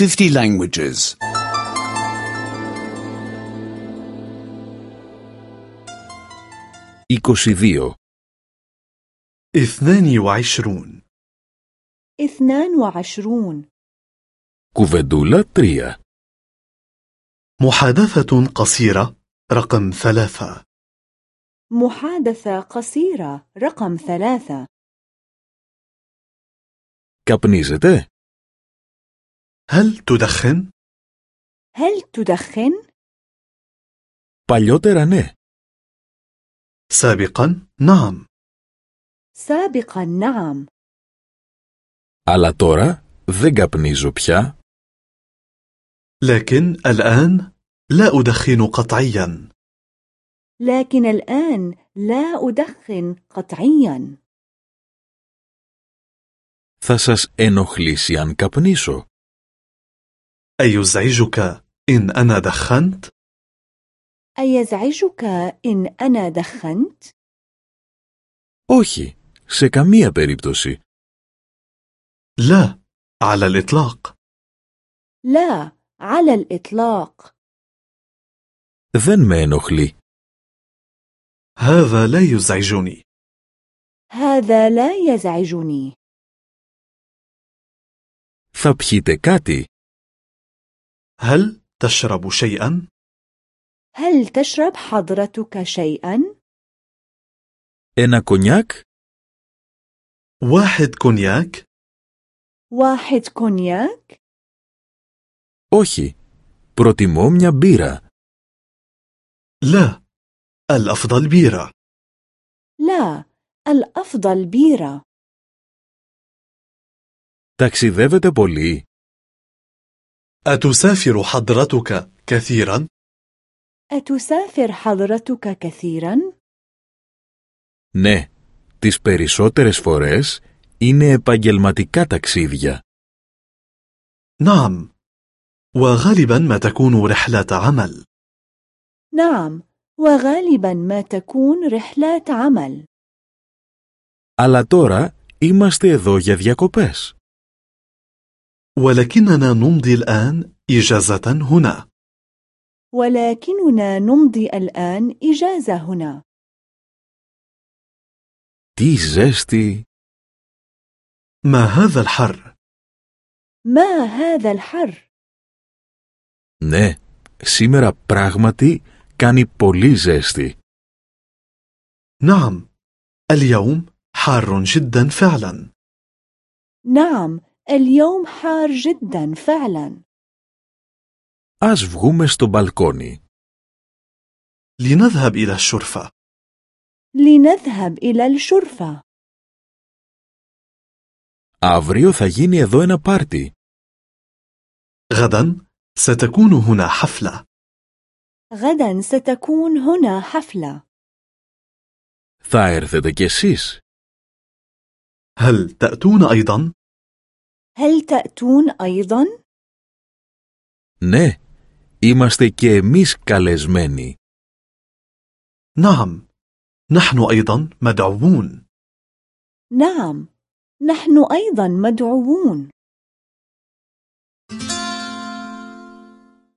50 languages. 22 22 22 كوفيدولا 3 محادثة قصيرة رقم ثلاثة. محادثة قصيرة رقم ثلاثة. كابنيزته هل تدخن؟ هل تدخن؟ Παλιότερα ναι. سابقا نعم سابقا نعم Αλλά τώρα δεν καπνίζω πια. لكن الآن لا أدخن قطعيا لكن الآن لا أدخن قطعيا Θα σας ενοχλήσει αν καπνίσω. أيزعجك إن أنا دخنت؟ أيزعجك إن أنا دخنت؟ Όχι, σε καμία περίπτωση. لا على الإطلاق لا على الإطلاق Δεν με ενοχλεί. هذا لا يزعجني هذا لا يزعجني Θα πιείτε κάτι. هل تشرب شيئا؟ هل تشرب حضرتك شيئا؟ Ένα κονιάκ? واحد كونياك؟ واحد كونياك؟ Όχι. Προτιμώ μια μπύρα. لا الأفضل بيرة لا الأفضل بيرة Ταξιδεύετε πολύ. أتسافر حضرتك كثيرا؟ أتسافر حضرتك كثيرا؟ Ναι, τις περισσότερες φορές είναι επαγγελματικά ταξίδια. نعم وغالبا ما تكون رحلة عمل نعم وغالبا ما تكون رحلات عمل Αλλά τώρα είμαστε εδώ για διακοπές. ولكننا نمضي الآن إجازة هنا ولكننا نمضي الآن إجازة هنا Τι ζέστη! ما هذا الحر؟ ما هذا الحر؟ Ναι, σήμερα πράγματι κάνει πολύ ζέστη. نعم اليوم حار جدا فعلا نعم اليوم حار جدا فعلا Ας βγούμε στο μπαλκόνι. لنذهب إلى الشرفة لنذهب إلى الشرفة Αύριο θα γίνει εδώ ένα πάρτι. غدا ستكون هنا حفلة غدا ستكون هنا حفلة Θα έρθετε κι εσείς. هل تأتون أيضا؟ هل تأتون أيضا؟ Ναι, είμαστε και εμείς καλεσμένοι. نعم نحن أيضا مدعوون نعم نحن أيضا مدعوون